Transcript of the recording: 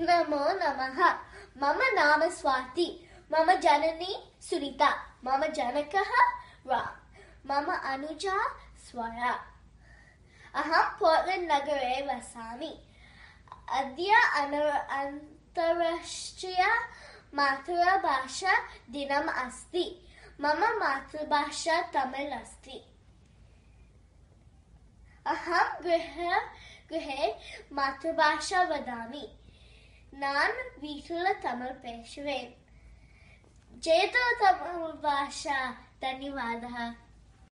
नमो नमः। मम नाम स्वाति। मम जननी सुनीता। मम जनकः राम मम अनुजा स्वरा। अहं पोर्ट्लैण्ड् नगरे वसामि। अद्य अन- अन्तर्राष्ट्रिय मातृभाषा दिनम् अस्ति। मम मातृभाषा तमिळ् अस्ति। अहं गृह, गृहे मातृभाषा वदामि। நான் வீட்டில் தமிழ் பேசுவேன். ஜெயதோ தமிழ் பாஷா ధన్యవాదः